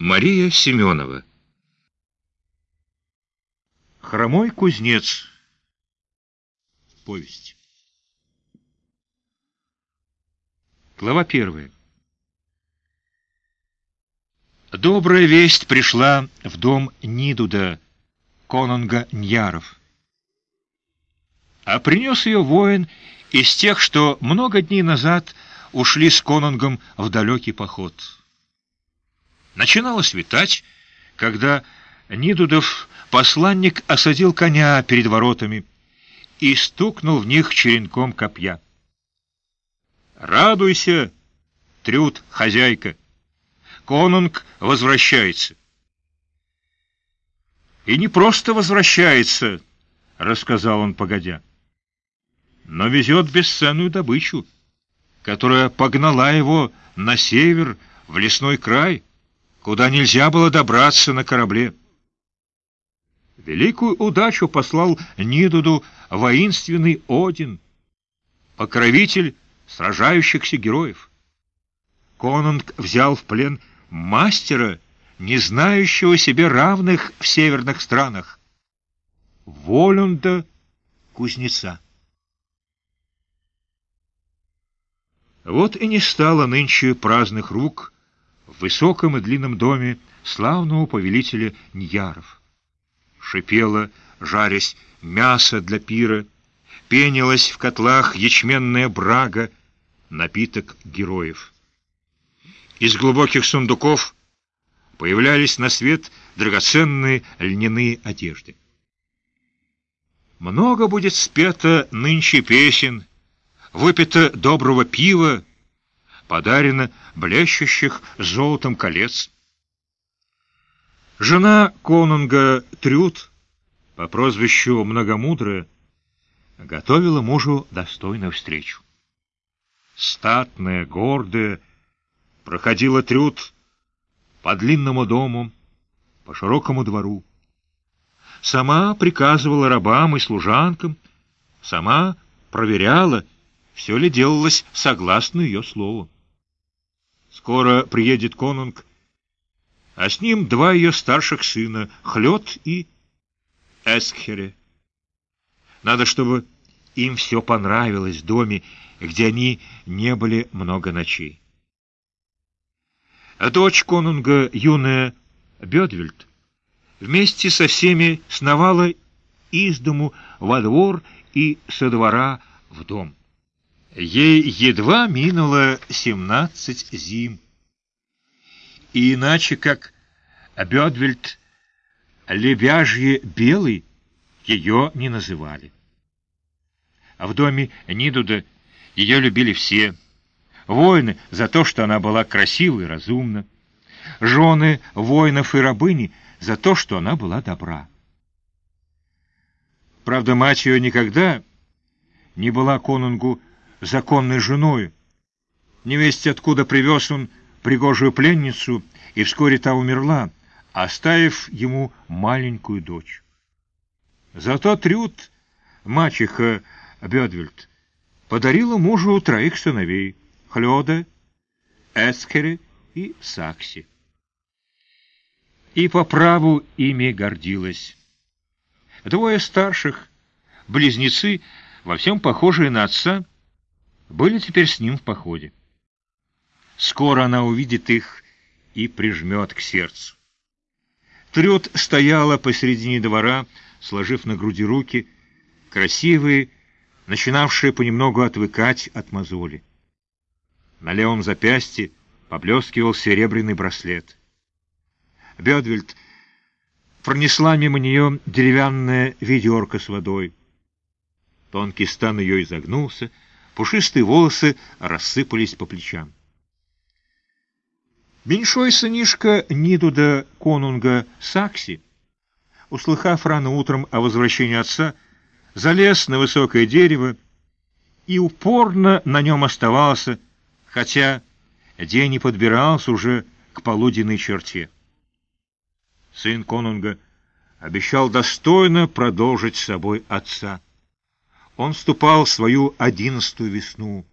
Мария Семенова Хромой кузнец Повесть Глава первая Добрая весть пришла в дом Нидуда, конунга Ньяров. А принес ее воин из тех, что много дней назад ушли с конунгом в далекий поход. Начинало светать, когда Нидудов посланник осадил коня перед воротами и стукнул в них черенком копья. «Радуйся, Трюд, хозяйка! Конунг возвращается!» «И не просто возвращается», — рассказал он погодя, — «но везет бесценную добычу, которая погнала его на север, в лесной край» куда нельзя было добраться на корабле. Великую удачу послал Нидуду воинственный Один, покровитель сражающихся героев. Конунг взял в плен мастера, не знающего себе равных в северных странах, Волюнда кузнеца. Вот и не стало нынче праздных рук — в высоком и длинном доме славного повелителя Ньяров. Шипело, жарясь, мясо для пира, пенилась в котлах ячменная брага, напиток героев. Из глубоких сундуков появлялись на свет драгоценные льняные одежды. Много будет спето нынче песен, выпито доброго пива, подарено блещущих золотом колец. Жена конунга Трюд по прозвищу Многомудрая готовила мужу достойную встречу. Статная, гордая, проходила Трюд по длинному дому, по широкому двору. Сама приказывала рабам и служанкам, сама проверяла, все ли делалось согласно ее слову. Скоро приедет конунг, а с ним два ее старших сына, Хлёд и Эскхере. Надо, чтобы им все понравилось в доме, где они не были много ночей. А дочь конунга, юная Бедвельд, вместе со всеми сновала из дому во двор и со двора в дом. Ей едва минуло семнадцать зим. И иначе как Бедвельд лебяжье белый ее не называли. А в доме Нидуда ее любили все. Воины за то, что она была красива и разумна. Жены воинов и рабыни за то, что она была добра. Правда, мать ее никогда не была конунгу законной женой. Невесть откуда привез он пригожую пленницу, и вскоре та умерла, оставив ему маленькую дочь. Зато Трюд, мачеха Бедвельд, подарила мужу троих сыновей — Хлёда, Эскере и Сакси. И по праву ими гордилась. Двое старших, близнецы, во всем похожие на отца — были теперь с ним в походе. Скоро она увидит их и прижмет к сердцу. Трет стояла посередине двора, сложив на груди руки, красивые, начинавшие понемногу отвыкать от мозоли. На левом запястье поблескивал серебряный браслет. Бедвельд пронесла мимо нее деревянная ведерко с водой. Тонкий стан ее изогнулся, Пушистые волосы рассыпались по плечам. Меньшой сынишка Нидуда Конунга Сакси, услыхав рано утром о возвращении отца, залез на высокое дерево и упорно на нем оставался, хотя день не подбирался уже к полуденной черте. Сын Конунга обещал достойно продолжить с собой отца. Он вступал в свою одиннадцатую весну.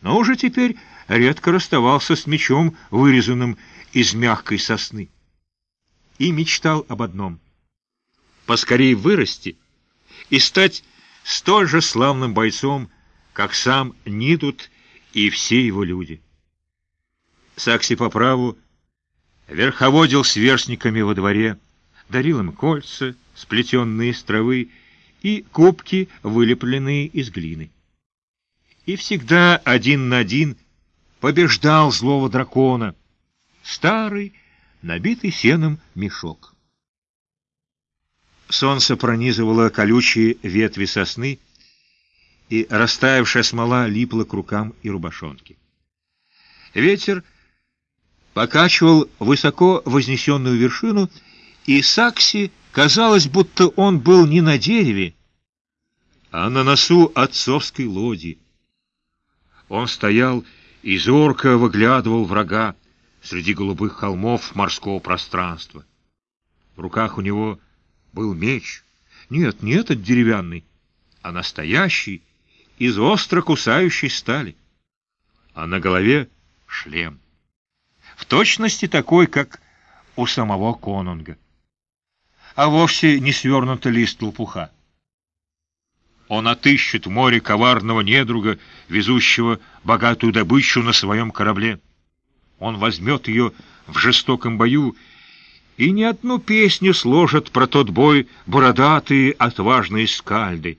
но уже теперь редко расставался с мечом, вырезанным из мягкой сосны. И мечтал об одном — поскорей вырасти и стать столь же славным бойцом, как сам Нидут и все его люди. Сакси по праву верховодил сверстниками во дворе, дарил им кольца, сплетенные из травы, и кубки, вылепленные из глины. И всегда один на один побеждал злого дракона, старый, набитый сеном мешок. Солнце пронизывало колючие ветви сосны, и растаявшая смола липла к рукам и рубашонке. Ветер покачивал высоко вознесенную вершину, и Сакси казалось, будто он был не на дереве, а на носу отцовской лоди. Он стоял и зорко выглядывал врага среди голубых холмов морского пространства. В руках у него был меч. Нет, не этот деревянный, а настоящий, из остро кусающей стали. А на голове шлем. В точности такой, как у самого конунга. А вовсе не свернутый лист лопуха. Он отыщет в море коварного недруга, везущего богатую добычу на своем корабле. Он возьмет ее в жестоком бою, и ни одну песню сложат про тот бой бородатые отважные скальды.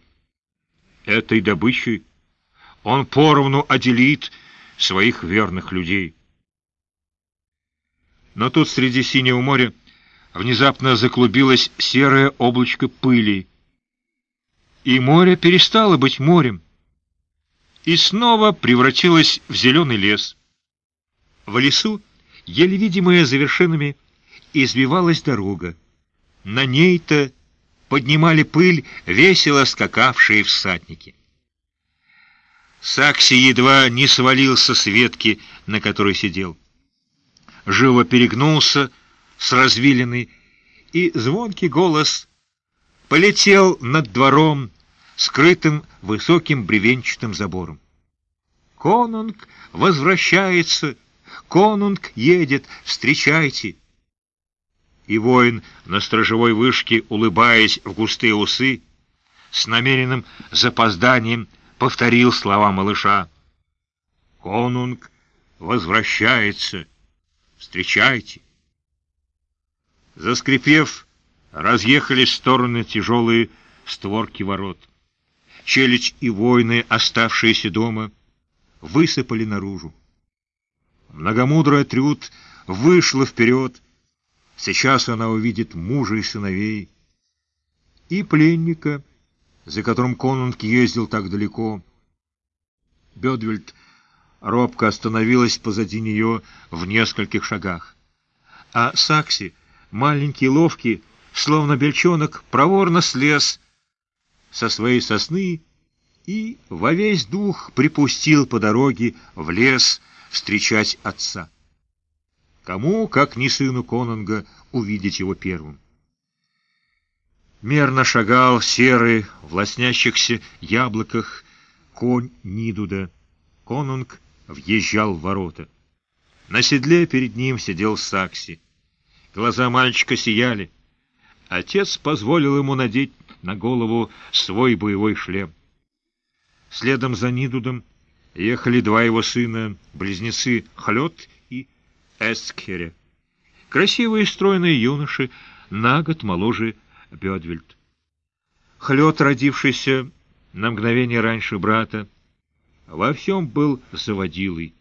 Этой добычей он поровну отделит своих верных людей. Но тут среди синего моря внезапно заклубилось серое облачко пыли, и море перестало быть морем, и снова превратилось в зеленый лес. В лесу, еле видимая за вершинами, извивалась дорога. На ней-то поднимали пыль весело скакавшие всадники. Сакси едва не свалился с ветки, на которой сидел. Живо перегнулся с развилиной, и звонкий голос полетел над двором, скрытым высоким бревенчатым забором. «Конунг возвращается! Конунг едет! Встречайте!» И воин на стражевой вышке, улыбаясь в густые усы, с намеренным запозданием повторил слова малыша. «Конунг возвращается! Встречайте!» Заскрипев, разъехались в стороны тяжелые створки ворот. Челядь и воины, оставшиеся дома, высыпали наружу. Многомудрая Трюд вышла вперед. Сейчас она увидит мужа и сыновей. И пленника, за которым конунг ездил так далеко. Бедвельд робко остановилась позади нее в нескольких шагах. А Сакси, маленький ловкий, словно бельчонок, проворно слез со своей сосны и во весь дух припустил по дороге в лес встречать отца. Кому, как не сыну Конунга, увидеть его первым? Мерно шагал серый в лоснящихся яблоках конь Нидуда. Конунг въезжал в ворота. На седле перед ним сидел Сакси. Глаза мальчика сияли. Отец позволил ему надеть на голову свой боевой шлем. Следом за Нидудом ехали два его сына, близнецы Хлёд и Эскхере. Красивые стройные юноши, на год моложе Бедвельд. Хлёд, родившийся на мгновение раньше брата, во всем был заводилой.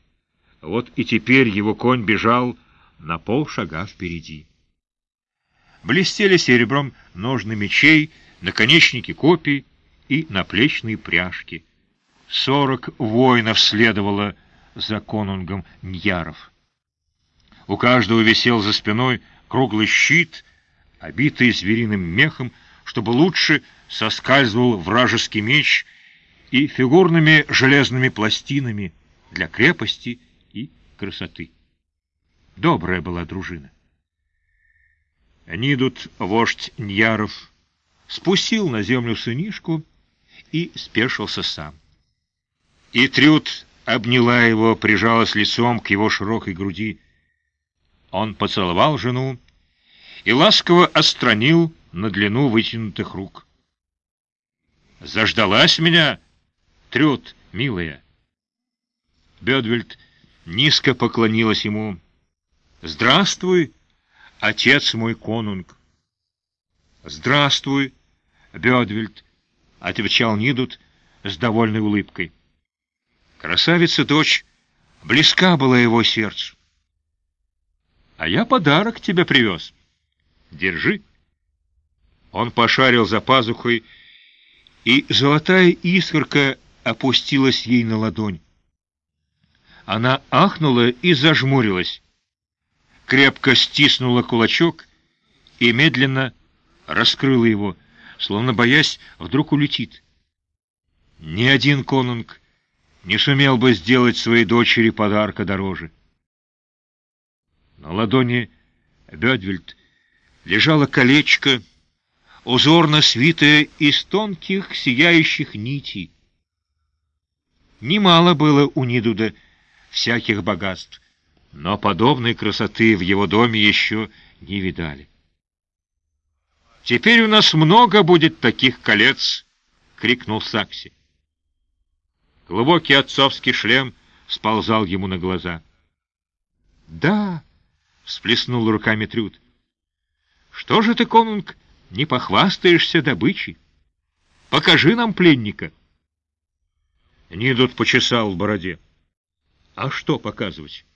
Вот и теперь его конь бежал на полшага впереди. Блестели серебром ножны мечей, наконечники копий и наплечные пряжки. Сорок воинов следовало за конунгом Ньяров. У каждого висел за спиной круглый щит, обитый звериным мехом, чтобы лучше соскальзывал вражеский меч и фигурными железными пластинами для крепости и красоты. Добрая была дружина. Нидут, вождь Ньяров, спустил на землю сынишку и спешился сам. И Трюд обняла его, прижалась лицом к его широкой груди. Он поцеловал жену и ласково отстранил на длину вытянутых рук. «Заждалась меня, Трюд, милая!» Бедвельд низко поклонилась ему. «Здравствуй, отец мой конунг!» «Здравствуй, Бедвельд!» — отвечал Нидут с довольной улыбкой. Красавица-дочь близка была его сердцу. «А я подарок тебе привез. Держи». Он пошарил за пазухой, и золотая искорка опустилась ей на ладонь. Она ахнула и зажмурилась, крепко стиснула кулачок и медленно раскрыла его, словно боясь, вдруг улетит. Ни один конунг не сумел бы сделать своей дочери подарка дороже. На ладони Бедвельд лежало колечко, узорно свитое из тонких сияющих нитей. Немало было у Нидуда всяких богатств, но подобной красоты в его доме еще не видали. «Теперь у нас много будет таких колец!» — крикнул Сакси. Глубокий отцовский шлем сползал ему на глаза. «Да!» — всплеснул руками Трюд. «Что же ты, конунг, не похвастаешься добычей? Покажи нам пленника!» Нидут почесал в бороде. «А что показывать?»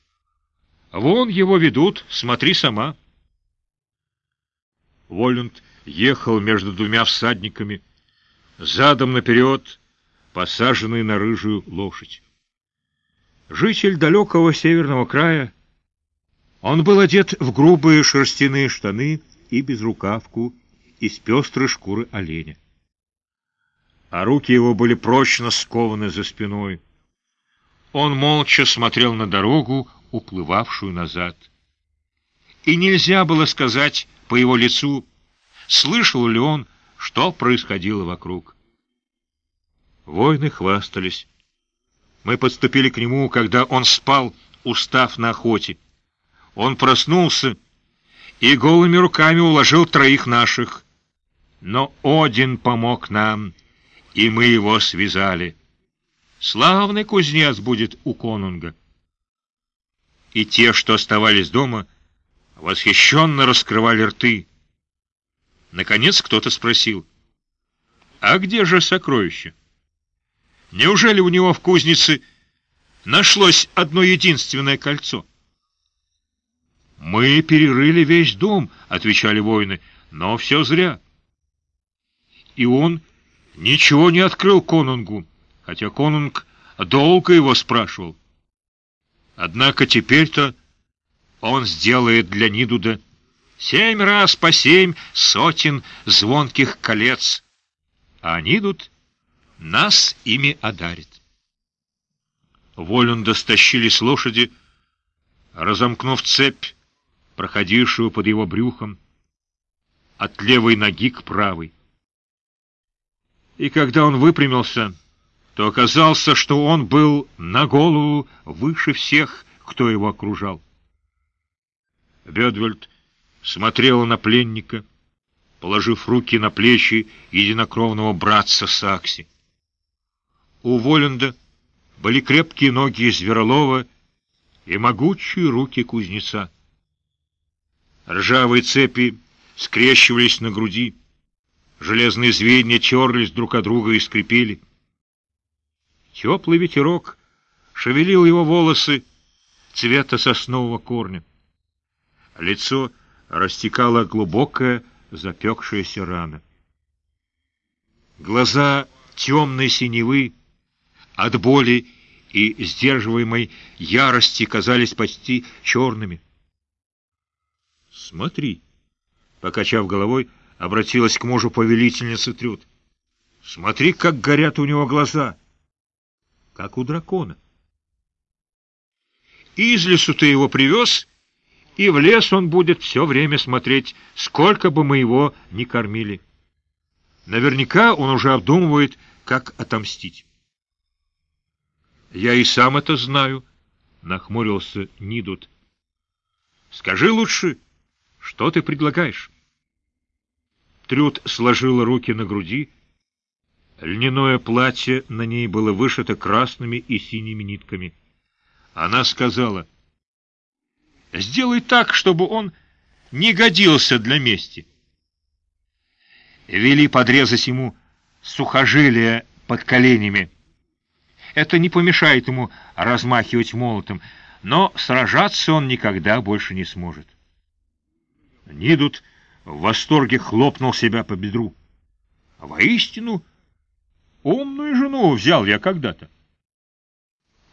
«Вон его ведут, смотри сама». Волюнд ехал между двумя всадниками, задом наперед, посаженный на рыжую лошадь. Житель далекого северного края, он был одет в грубые шерстяные штаны и безрукавку из пестрой шкуры оленя. А руки его были прочно скованы за спиной. Он молча смотрел на дорогу, уплывавшую назад. И нельзя было сказать по его лицу, слышал ли он, что происходило вокруг. Воины хвастались. Мы подступили к нему, когда он спал, устав на охоте. Он проснулся и голыми руками уложил троих наших. Но Один помог нам, и мы его связали. Славный кузнец будет у конунга. И те, что оставались дома, восхищенно раскрывали рты. Наконец кто-то спросил, «А где же сокровище?» Неужели у него в кузнице нашлось одно единственное кольцо? «Мы перерыли весь дом», — отвечали воины, — «но все зря». И он ничего не открыл конунгу, хотя конунг долго его спрашивал. Однако теперь-то он сделает для Нидуда семь раз по семь сотен звонких колец, а Нидуд нас ими одарит. Волюнда стащили с лошади, разомкнув цепь, проходившую под его брюхом, от левой ноги к правой. И когда он выпрямился, то оказался, что он был на голову выше всех, кто его окружал. Бедвельд смотрела на пленника, положив руки на плечи единокровного братца Сакси. У Воленда были крепкие ноги зверолова и могучие руки кузнеца. Ржавые цепи скрещивались на груди, железные звенья терлись друг от друга и скрипели. Теплый ветерок шевелил его волосы цвета соснового корня. Лицо растекала глубокая запекшаяся рана. Глаза темной синевы от боли и сдерживаемой ярости казались почти черными. «Смотри!» — покачав головой, обратилась к мужу повелительница Трюд. «Смотри, как горят у него глаза! Как у дракона!» «Из лесу ты его привез, и в лес он будет все время смотреть, сколько бы мы его ни кормили. Наверняка он уже обдумывает, как отомстить». Я и сам это знаю, — нахмурился Нидут. Скажи лучше, что ты предлагаешь? Трюд сложила руки на груди. Льняное платье на ней было вышито красными и синими нитками. Она сказала, «Сделай так, чтобы он не годился для мести». Вели подрезать ему сухожилия под коленями. Это не помешает ему размахивать молотом, но сражаться он никогда больше не сможет. Нидут в восторге хлопнул себя по бедру. Воистину, умную жену взял я когда-то.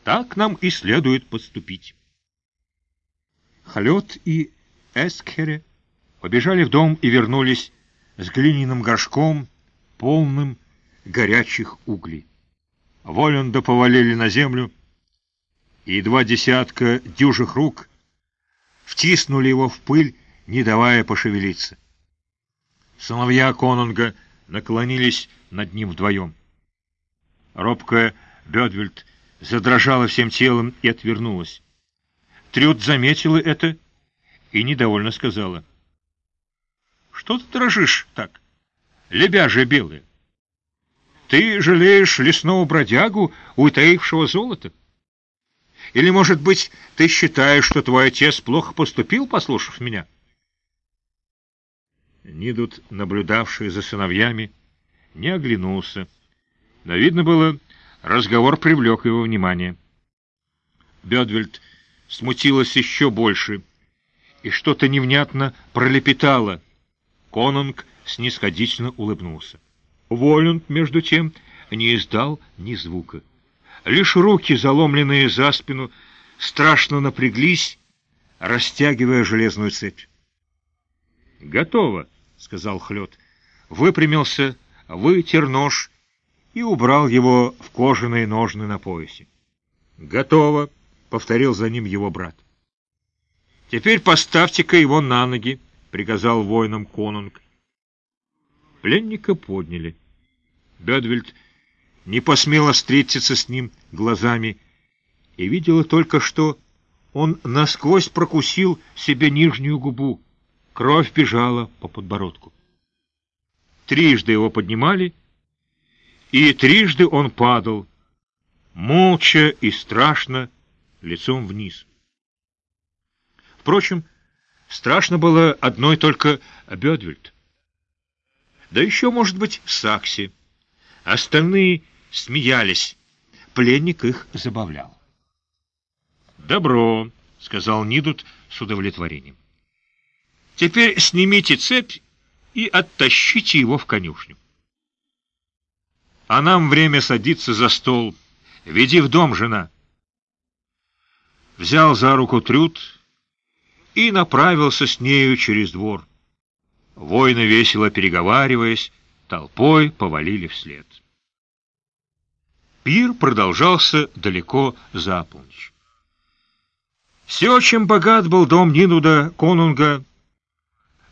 Так нам и следует поступить. Хлёд и Эскхере побежали в дом и вернулись с глиняным горшком, полным горячих углей. Воланда повалили на землю, и два десятка дюжих рук втиснули его в пыль, не давая пошевелиться. Сыновья Конунга наклонились над ним вдвоем. Робкая Бедвельд задрожала всем телом и отвернулась. Трюд заметила это и недовольно сказала. — Что ты дрожишь так, лебяжья белая? Ты жалеешь лесного бродягу, утаившего золото? Или, может быть, ты считаешь, что твой отец плохо поступил, послушав меня? Нидут, наблюдавший за сыновьями, не оглянулся. Но видно было, разговор привлек его внимание. Бедвельд смутилась еще больше и что-то невнятно пролепетало. Конунг снисходительно улыбнулся. Волюнд, между тем, не издал ни звука. Лишь руки, заломленные за спину, страшно напряглись, растягивая железную цепь. «Готово», — сказал Хлёд. Выпрямился, вытер нож и убрал его в кожаные ножны на поясе. «Готово», — повторил за ним его брат. «Теперь поставьте-ка его на ноги», — приказал воинам конунг. Пленника подняли. Бедвельд не посмела встретиться с ним глазами и видела только, что он насквозь прокусил себе нижнюю губу. Кровь бежала по подбородку. Трижды его поднимали, и трижды он падал, молча и страшно, лицом вниз. Впрочем, страшно было одной только Бедвельд да еще, может быть, Сакси. Остальные смеялись. Пленник их забавлял. «Добро», — сказал Нидут с удовлетворением. «Теперь снимите цепь и оттащите его в конюшню. А нам время садиться за стол. Веди в дом, жена». Взял за руку Трюд и направился с нею через двор. Воины, весело переговариваясь, толпой повалили вслед. Пир продолжался далеко за полночь. Все, чем богат был дом Нинуда Конунга,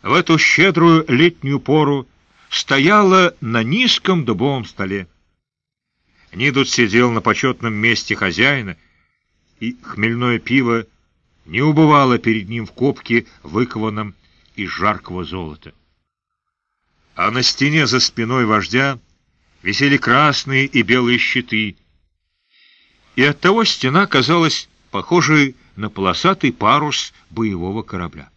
в эту щедрую летнюю пору стояло на низком дубовом столе. Нидут сидел на почетном месте хозяина, и хмельное пиво не убывало перед ним в копке, выкованном из жаркого золота. А на стене за спиной вождя висели красные и белые щиты, и оттого стена казалась похожей на полосатый парус боевого корабля.